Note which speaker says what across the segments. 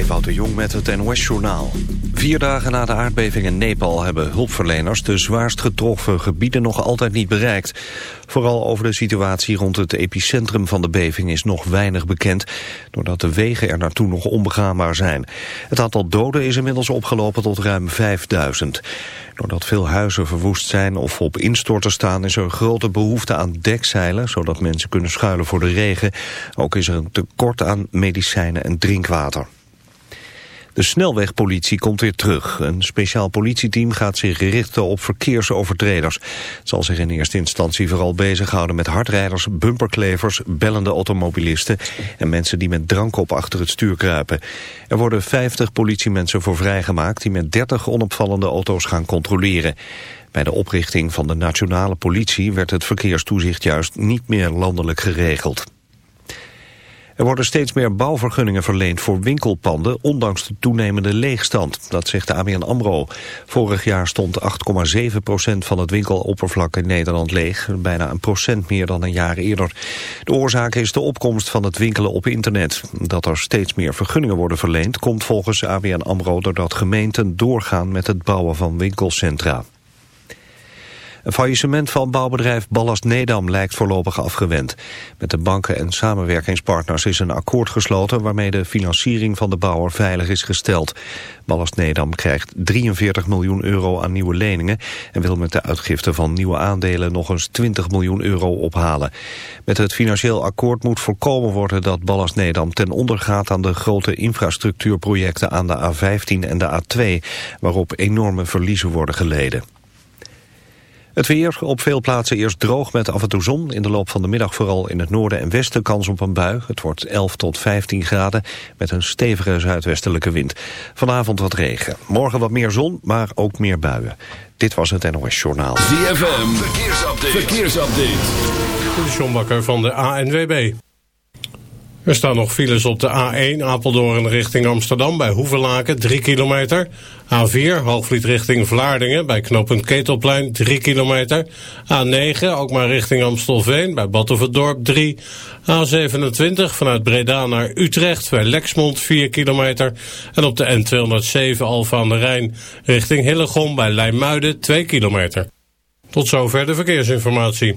Speaker 1: Ewout de Jong met het NOS-journaal. Vier dagen na de aardbeving in Nepal hebben hulpverleners de zwaarst getroffen gebieden nog altijd niet bereikt. Vooral over de situatie rond het epicentrum van de beving is nog weinig bekend, doordat de wegen er naartoe nog onbegaanbaar zijn. Het aantal doden is inmiddels opgelopen tot ruim 5000. Doordat veel huizen verwoest zijn of op instorten staan is er grote behoefte aan dekzeilen, zodat mensen kunnen schuilen voor de regen. Ook is er een tekort aan medicijnen en drinkwater. De snelwegpolitie komt weer terug. Een speciaal politieteam gaat zich richten op verkeersovertreders. Het zal zich in eerste instantie vooral bezighouden met hardrijders, bumperklevers, bellende automobilisten en mensen die met drank op achter het stuur kruipen. Er worden 50 politiemensen voor vrijgemaakt die met 30 onopvallende auto's gaan controleren. Bij de oprichting van de nationale politie werd het verkeerstoezicht juist niet meer landelijk geregeld. Er worden steeds meer bouwvergunningen verleend voor winkelpanden, ondanks de toenemende leegstand. Dat zegt de ABN AMRO. Vorig jaar stond 8,7% van het winkeloppervlak in Nederland leeg. Bijna een procent meer dan een jaar eerder. De oorzaak is de opkomst van het winkelen op internet. Dat er steeds meer vergunningen worden verleend, komt volgens ABN AMRO doordat gemeenten doorgaan met het bouwen van winkelcentra. Een faillissement van bouwbedrijf Ballast Nedam lijkt voorlopig afgewend. Met de banken en samenwerkingspartners is een akkoord gesloten... waarmee de financiering van de bouwer veilig is gesteld. Ballast Nedam krijgt 43 miljoen euro aan nieuwe leningen... en wil met de uitgifte van nieuwe aandelen nog eens 20 miljoen euro ophalen. Met het financieel akkoord moet voorkomen worden dat Ballast Nedam ten onder gaat... aan de grote infrastructuurprojecten aan de A15 en de A2... waarop enorme verliezen worden geleden. Het weer op veel plaatsen eerst droog met af en toe zon. In de loop van de middag vooral in het noorden en westen kans op een bui. Het wordt 11 tot 15 graden met een stevige zuidwestelijke wind. Vanavond wat regen. Morgen wat meer zon, maar ook meer buien. Dit was het NOS Journaal.
Speaker 2: ZFM, verkeersupdate. verkeersupdate.
Speaker 3: De John Bakker van de ANWB. Er staan nog files op de A1 Apeldoorn richting Amsterdam bij Hoevelaken 3 kilometer. A4 Hoogvliet richting Vlaardingen bij knooppunt Ketelplein 3 kilometer. A9 ook maar richting Amstelveen bij Battenverdorp 3. A27 vanuit Breda naar Utrecht bij Lexmond 4 kilometer. En op de N207 Alfa aan de Rijn richting Hillegom bij Leimuiden 2 kilometer. Tot zover de verkeersinformatie.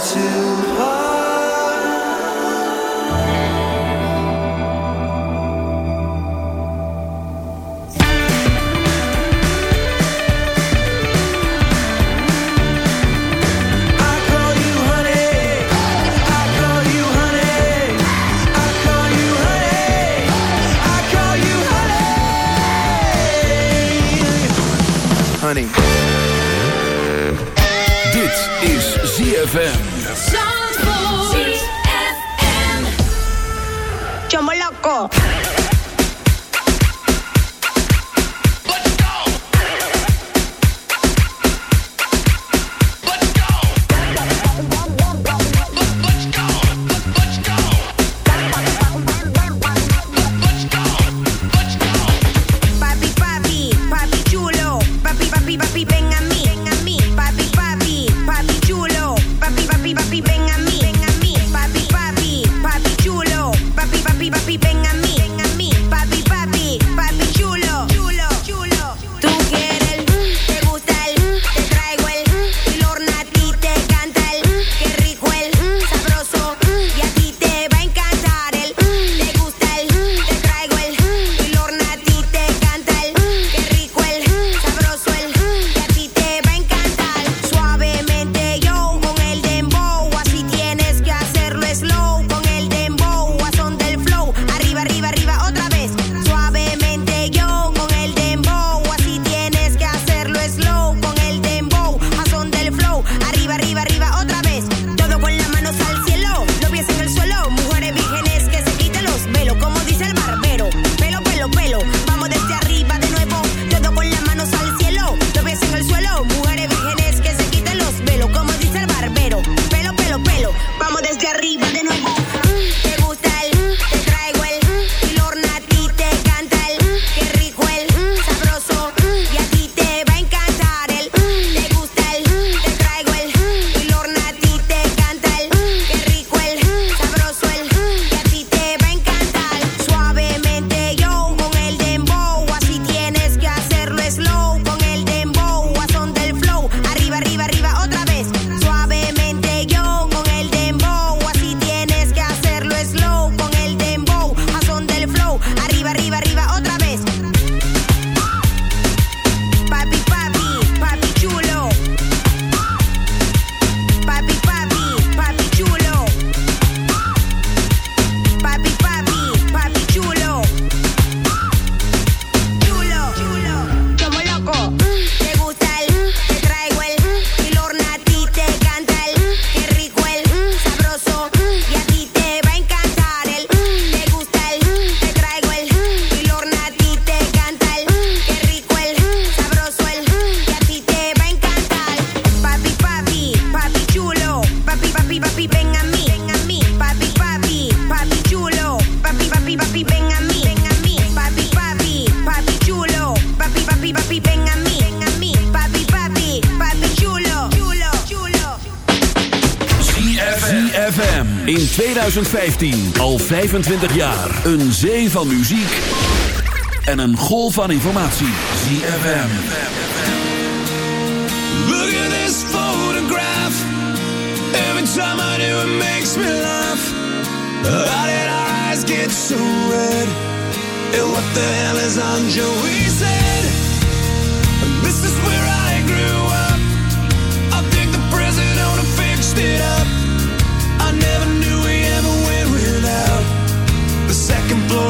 Speaker 4: to
Speaker 2: 2015. Al 25 jaar. Een zee van muziek. En een golf van informatie. ZFM.
Speaker 4: Look at this photograph. Every time I do it makes me laugh. How did our eyes get so red? And what the hell is on Joey's head? This is where I grew up. I think the president fixed it up.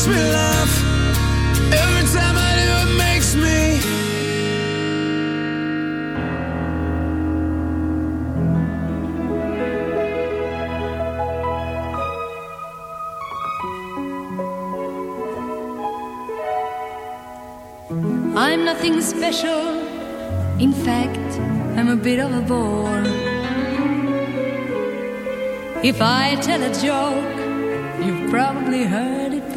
Speaker 5: makes me laugh. Every time I do, it makes me.
Speaker 6: I'm nothing special. In fact, I'm a bit of a bore. If I tell a joke, you've probably heard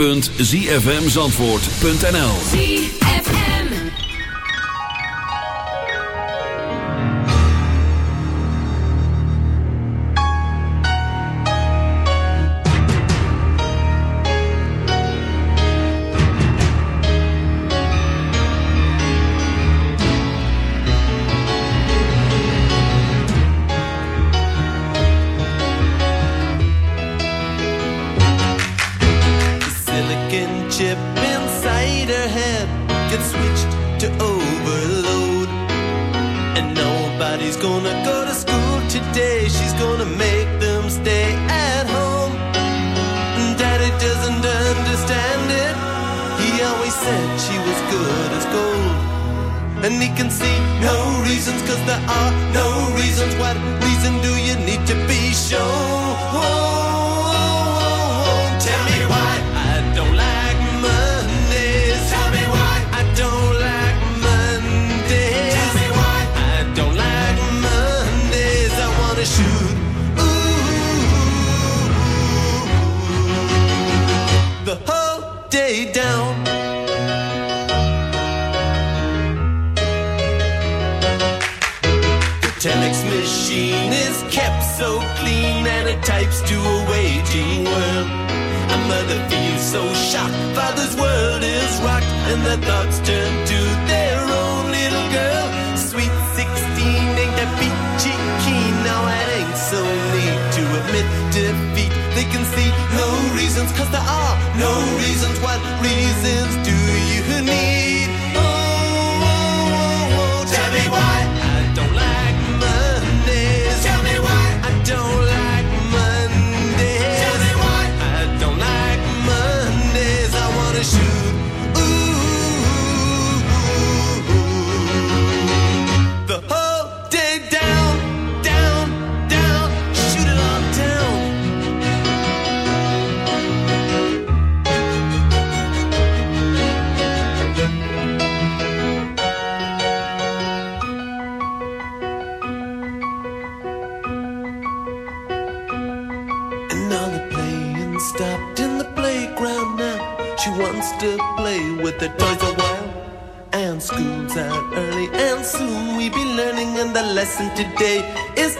Speaker 7: www.zfmzandvoort.nl lesson today is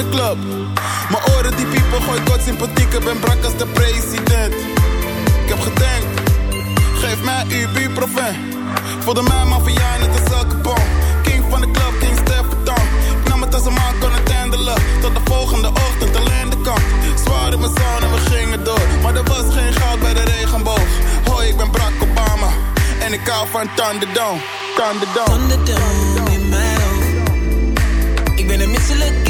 Speaker 8: de club. Mijn oren die piepen, gooi kort sympathiek. Ik ben brak als de president. Ik heb gedenkt, geef mij uw buurproven. Voelde mij maffia net als elke bom. King van de club, King Stefan. Ik nam het als een man kon het handelen. Tot de volgende ochtend alleen de kant. Zwaar in mijn zon en we gingen door. Maar er was geen goud bij de regenboog. Hoi, ik ben Barack Obama. En ik hou van Thunderdome. Thunderdome.
Speaker 9: Thunderdome, in Ik ben een misselijk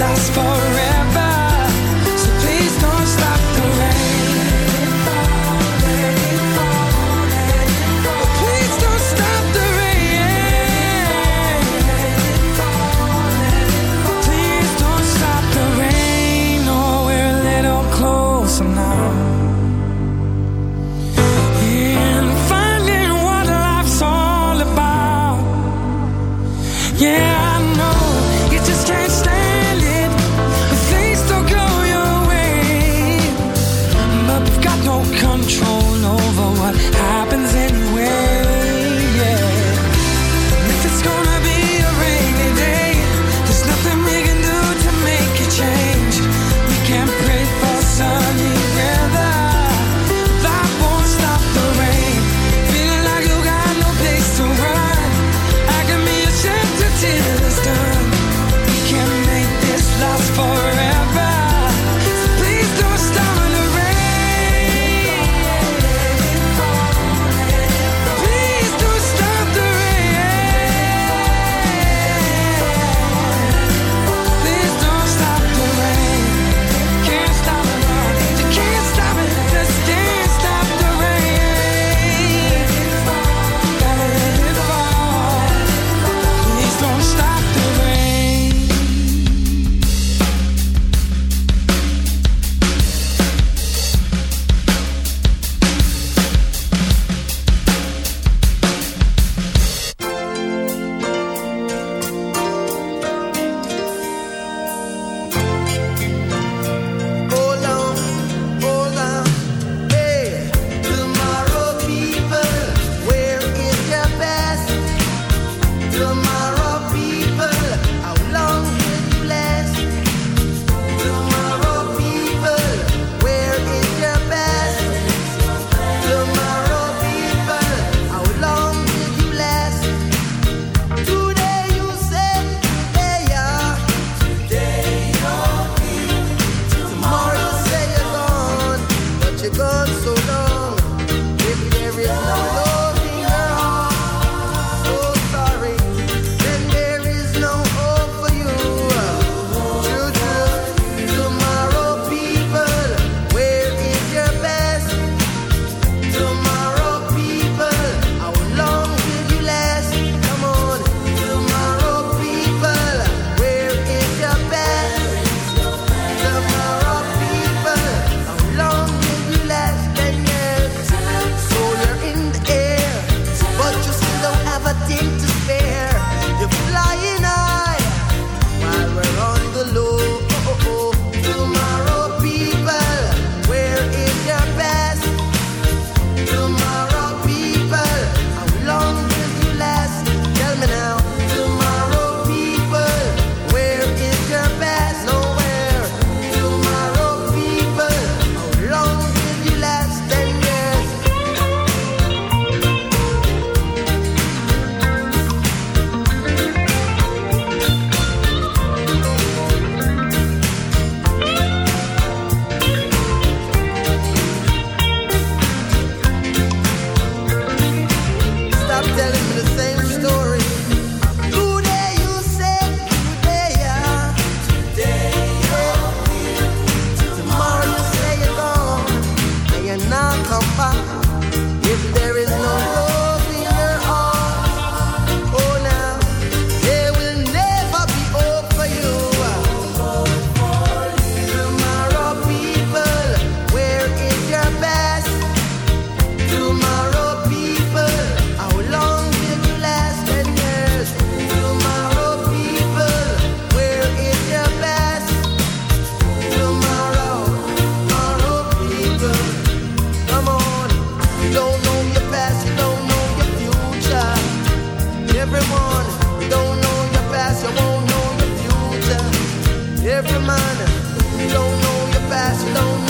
Speaker 10: last forever. You don't
Speaker 11: know your past, don't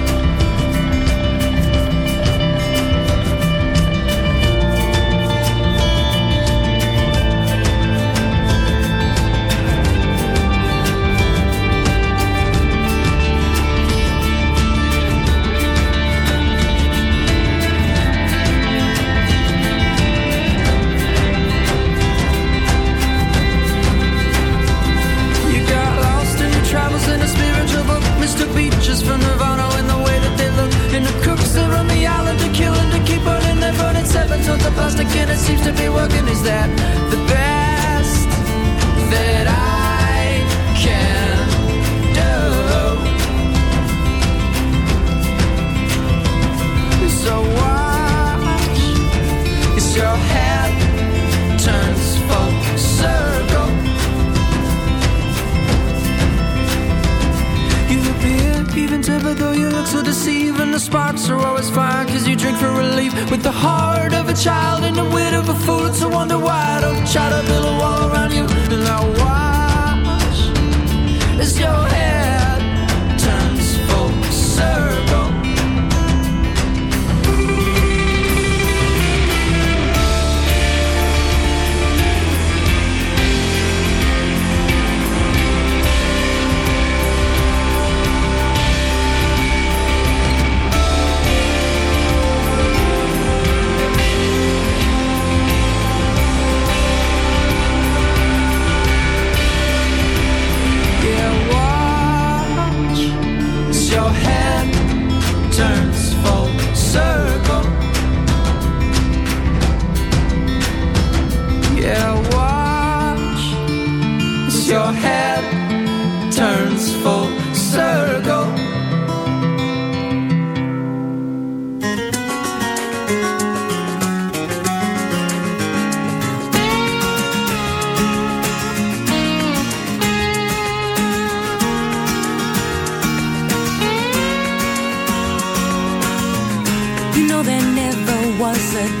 Speaker 10: sparks are always fine Cause you drink for relief. With the heart of a child and the wit of a fool It's a wonder why I don't try to build a wall
Speaker 6: said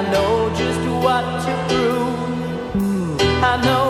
Speaker 6: I know just what to prove. I know.